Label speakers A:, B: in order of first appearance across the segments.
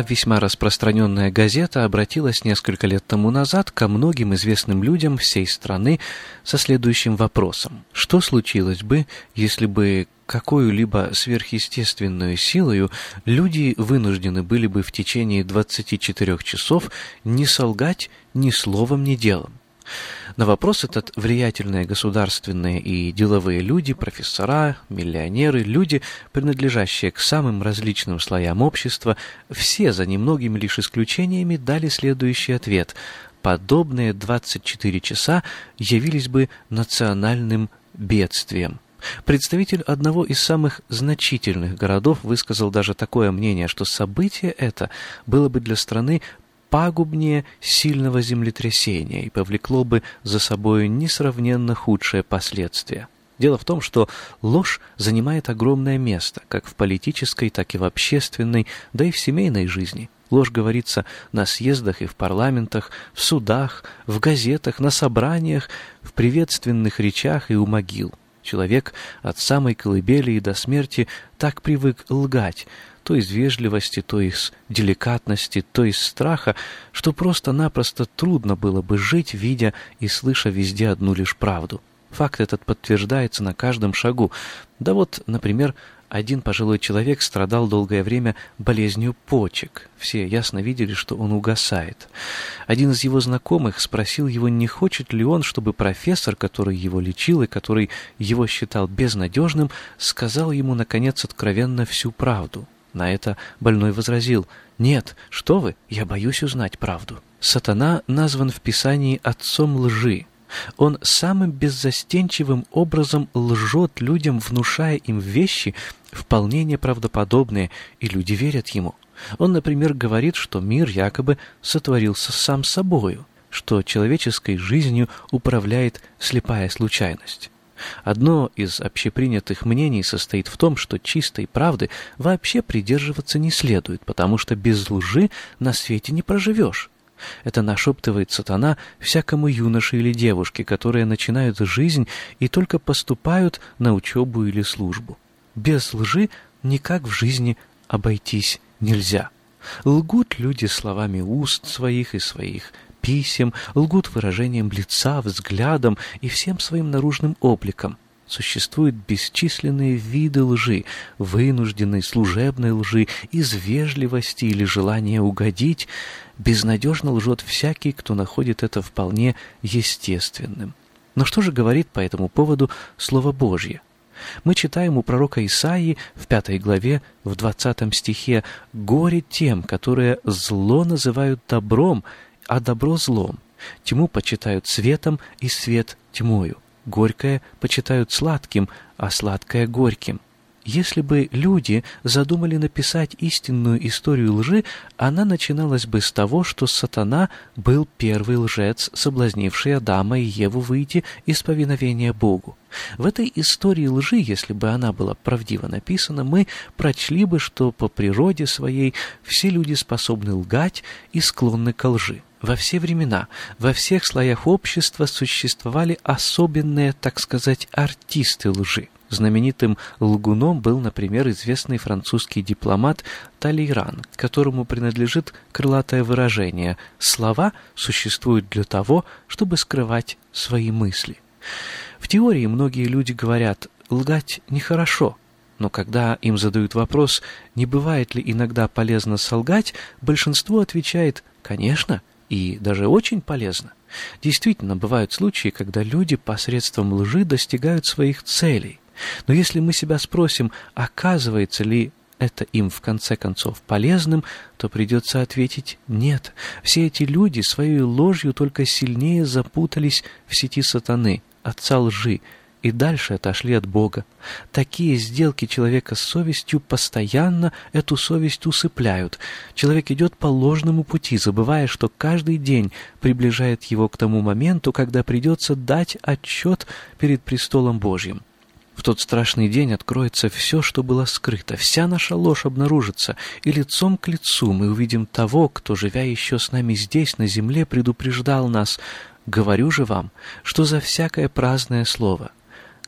A: Одна весьма распространенная газета обратилась несколько лет тому назад ко многим известным людям всей страны со следующим вопросом. Что случилось бы, если бы какую-либо сверхъестественную силою люди вынуждены были бы в течение 24 часов не солгать ни словом, ни делом? На вопрос этот влиятельные государственные и деловые люди, профессора, миллионеры, люди, принадлежащие к самым различным слоям общества, все за немногими лишь исключениями дали следующий ответ. Подобные 24 часа явились бы национальным бедствием. Представитель одного из самых значительных городов высказал даже такое мнение, что событие это было бы для страны пагубнее сильного землетрясения и повлекло бы за собой несравненно худшие последствия. Дело в том, что ложь занимает огромное место, как в политической, так и в общественной, да и в семейной жизни. Ложь говорится на съездах и в парламентах, в судах, в газетах, на собраниях, в приветственных речах и у могил. Человек от самой колыбели и до смерти так привык лгать, то из вежливости, то из деликатности, то из страха, что просто-напросто трудно было бы жить, видя и слыша везде одну лишь правду. Факт этот подтверждается на каждом шагу. Да вот, например, один пожилой человек страдал долгое время болезнью почек. Все ясно видели, что он угасает. Один из его знакомых спросил его, не хочет ли он, чтобы профессор, который его лечил и который его считал безнадежным, сказал ему, наконец, откровенно всю правду. На это больной возразил, «Нет, что вы, я боюсь узнать правду». Сатана назван в Писании отцом лжи. Он самым беззастенчивым образом лжет людям, внушая им вещи, вполне неправдоподобные, и люди верят ему. Он, например, говорит, что мир якобы сотворился сам собою, что человеческой жизнью управляет слепая случайность. Одно из общепринятых мнений состоит в том, что чистой правды вообще придерживаться не следует, потому что без лжи на свете не проживешь. Это нашептывает сатана всякому юноше или девушке, которые начинают жизнь и только поступают на учебу или службу. Без лжи никак в жизни обойтись нельзя. Лгут люди словами уст своих и своих писем, лгут выражением лица, взглядом и всем своим наружным обликом. Существуют бесчисленные виды лжи, вынужденной служебной лжи, из вежливости или желания угодить. Безнадежно лжет всякий, кто находит это вполне естественным. Но что же говорит по этому поводу Слово Божье? Мы читаем у пророка Исаии в пятой главе, в двадцатом стихе «Горе тем, которые зло называют добром, а добро злом. Тьму почитают светом, и свет тьмою. Горькое почитают сладким, а сладкое горьким. Если бы люди задумали написать истинную историю лжи, она начиналась бы с того, что сатана был первый лжец, соблазнивший Адама и Еву выйти из повиновения Богу. В этой истории лжи, если бы она была правдиво написана, мы прочли бы, что по природе своей все люди способны лгать и склонны к лжи. Во все времена, во всех слоях общества существовали особенные, так сказать, артисты лжи. Знаменитым лгуном был, например, известный французский дипломат Талейран, которому принадлежит крылатое выражение «слова существуют для того, чтобы скрывать свои мысли». В теории многие люди говорят, лгать нехорошо, но когда им задают вопрос, не бывает ли иногда полезно солгать, большинство отвечает «конечно» и даже очень полезно. Действительно, бывают случаи, когда люди посредством лжи достигают своих целей. Но если мы себя спросим, оказывается ли это им в конце концов полезным, то придется ответить «нет». Все эти люди своей ложью только сильнее запутались в сети сатаны, отца лжи, и дальше отошли от Бога. Такие сделки человека с совестью постоянно эту совесть усыпляют. Человек идет по ложному пути, забывая, что каждый день приближает его к тому моменту, когда придется дать отчет перед престолом Божьим. В тот страшный день откроется все, что было скрыто, вся наша ложь обнаружится, и лицом к лицу мы увидим того, кто, живя еще с нами здесь, на земле, предупреждал нас. Говорю же вам, что за всякое праздное слово,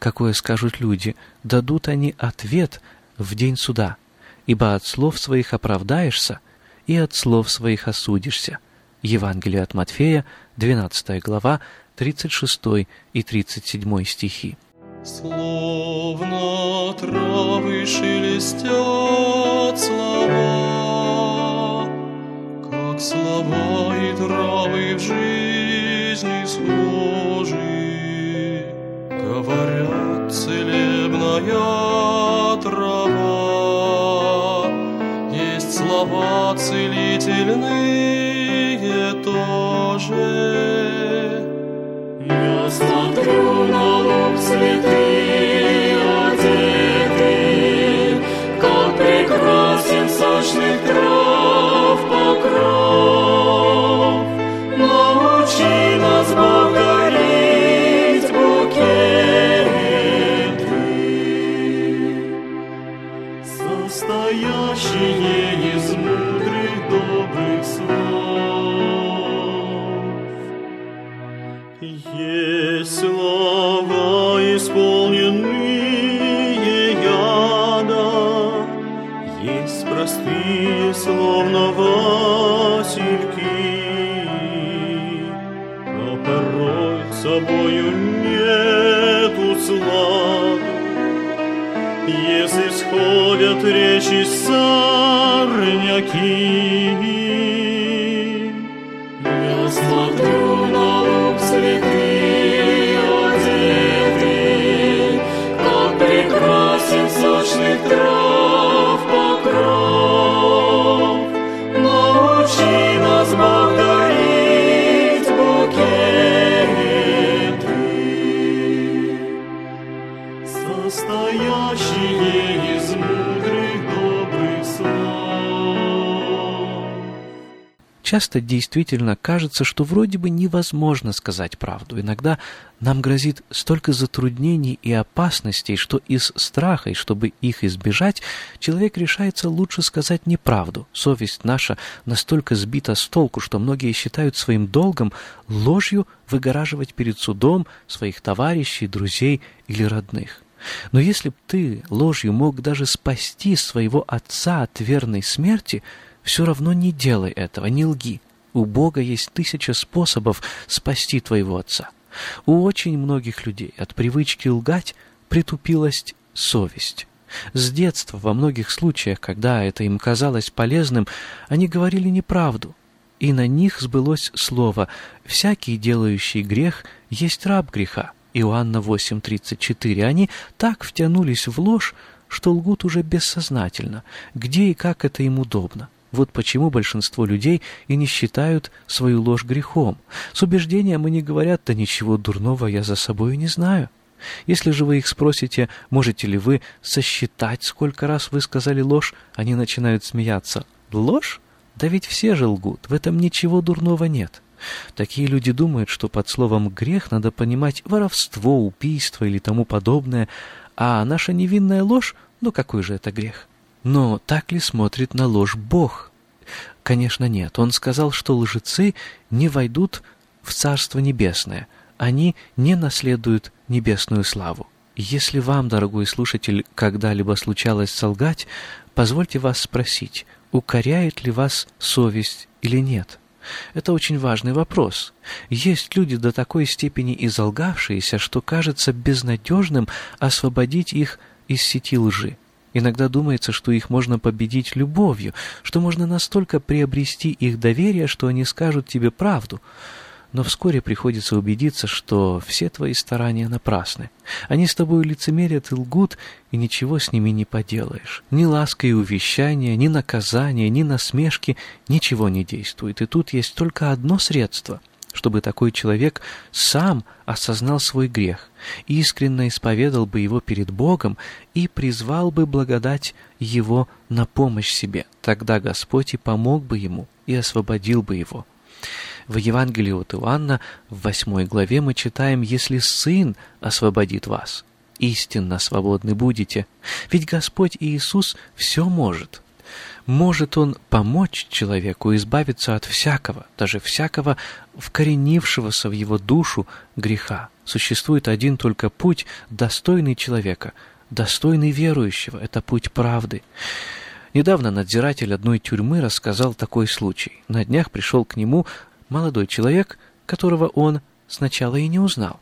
A: какое скажут люди, дадут они ответ в день суда, ибо от слов своих оправдаешься, и от слов своих осудишься. Евангелие от Матфея, 12 глава, 36 и 37 стихи.
B: Словно травы шелестят слова, Как слова и травы в жизни
C: сочных трав словно васильки, Но порой собою нету сладу, Если сходят речи сорняки. Я смотрю на луг цветы одеты, Как прекрасен сочных трав
A: Часто действительно кажется, что вроде бы невозможно сказать правду. Иногда нам грозит столько затруднений и опасностей, что из страха, и чтобы их избежать, человек решается лучше сказать неправду. Совесть наша настолько сбита с толку, что многие считают своим долгом ложью выгораживать перед судом своих товарищей, друзей или родных. Но если б ты ложью мог даже спасти своего отца от верной смерти, все равно не делай этого, не лги. У Бога есть тысяча способов спасти твоего отца. У очень многих людей от привычки лгать притупилась совесть. С детства во многих случаях, когда это им казалось полезным, они говорили неправду, и на них сбылось слово «всякий, делающий грех, есть раб греха». Иоанна 8.34. Они так втянулись в ложь, что лгут уже бессознательно, где и как это им удобно. Вот почему большинство людей и не считают свою ложь грехом. С убеждением они говорят, да ничего дурного я за собой не знаю. Если же вы их спросите, можете ли вы сосчитать, сколько раз вы сказали ложь, они начинают смеяться. Ложь? Да ведь все же лгут, в этом ничего дурного нет. Такие люди думают, что под словом «грех» надо понимать воровство, убийство или тому подобное, а наша невинная ложь, ну какой же это грех? Но так ли смотрит на ложь Бог? Конечно, нет. Он сказал, что лжецы не войдут в Царство Небесное. Они не наследуют небесную славу. Если вам, дорогой слушатель, когда-либо случалось солгать, позвольте вас спросить, укоряет ли вас совесть или нет? Это очень важный вопрос. Есть люди до такой степени изолгавшиеся, что кажется безнадежным освободить их из сети лжи. Иногда думается, что их можно победить любовью, что можно настолько приобрести их доверие, что они скажут тебе правду. Но вскоре приходится убедиться, что все твои старания напрасны. Они с тобой лицемерят и лгут, и ничего с ними не поделаешь. Ни ласка и увещания, ни наказания, ни насмешки ничего не действует. И тут есть только одно средство — чтобы такой человек сам осознал свой грех, искренне исповедал бы его перед Богом и призвал бы благодать его на помощь себе. Тогда Господь и помог бы ему, и освободил бы его. В Евангелии от Иоанна в 8 главе мы читаем «Если Сын освободит вас, истинно свободны будете». Ведь Господь Иисус все может. Может Он помочь человеку избавиться от всякого, даже всякого вкоренившегося в его душу греха. Существует один только путь, достойный человека, достойный верующего. Это путь правды. Недавно надзиратель одной тюрьмы рассказал такой случай. На днях пришел к нему молодой человек, которого он сначала и не узнал.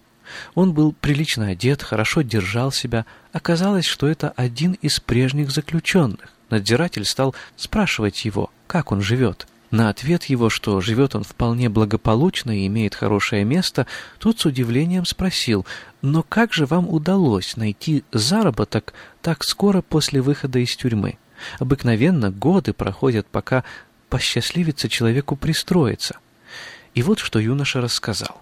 A: Он был прилично одет, хорошо держал себя. Оказалось, что это один из прежних заключенных. Надзиратель стал спрашивать его, как он живет. На ответ его, что живет он вполне благополучно и имеет хорошее место, тот с удивлением спросил, «Но как же вам удалось найти заработок так скоро после выхода из тюрьмы? Обыкновенно годы проходят, пока посчастливится человеку пристроиться». И вот что юноша рассказал.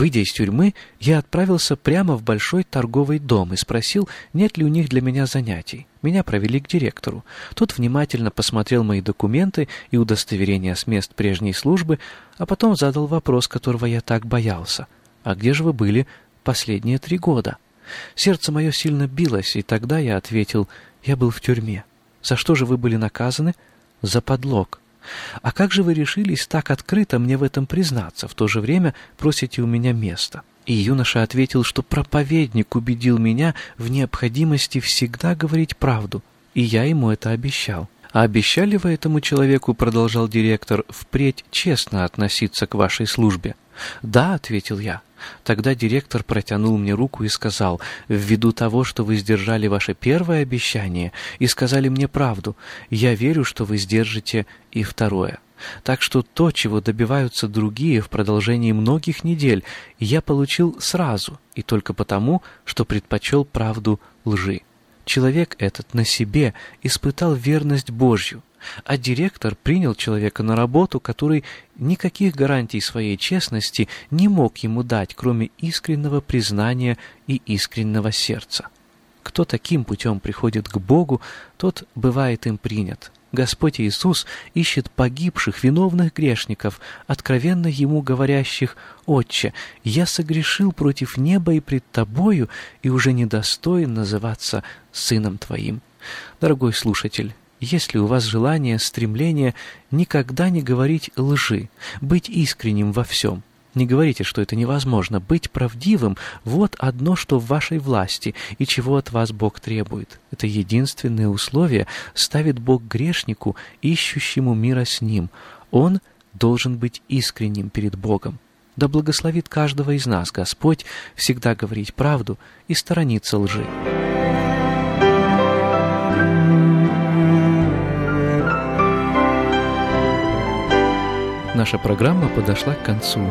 A: Выйдя из тюрьмы, я отправился прямо в большой торговый дом и спросил, нет ли у них для меня занятий. Меня провели к директору. Тот внимательно посмотрел мои документы и удостоверения с мест прежней службы, а потом задал вопрос, которого я так боялся. «А где же вы были последние три года?» Сердце мое сильно билось, и тогда я ответил, «Я был в тюрьме». «За что же вы были наказаны?» «За подлог». А как же вы решились так открыто мне в этом признаться, в то же время просите у меня места? И юноша ответил, что проповедник убедил меня в необходимости всегда говорить правду, и я ему это обещал. «А обещали вы этому человеку, — продолжал директор, — впредь честно относиться к вашей службе?» «Да», — ответил я. Тогда директор протянул мне руку и сказал, «Ввиду того, что вы сдержали ваше первое обещание и сказали мне правду, я верю, что вы сдержите и второе. Так что то, чего добиваются другие в продолжении многих недель, я получил сразу и только потому, что предпочел правду лжи. Человек этот на себе испытал верность Божью, а директор принял человека на работу, который никаких гарантий своей честности не мог ему дать, кроме искреннего признания и искреннего сердца. Кто таким путем приходит к Богу, тот бывает им принят. Господь Иисус ищет погибших, виновных грешников, откровенно Ему говорящих «Отче, я согрешил против неба и пред Тобою, и уже недостоин называться Сыном Твоим». Дорогой слушатель, есть ли у вас желание, стремление никогда не говорить лжи, быть искренним во всем? Не говорите, что это невозможно. Быть правдивым — вот одно, что в вашей власти и чего от вас Бог требует. Это единственное условие ставит Бог грешнику, ищущему мира с Ним. Он должен быть искренним перед Богом. Да благословит каждого из нас Господь всегда говорить правду и сторониться лжи. Наша программа подошла к концу.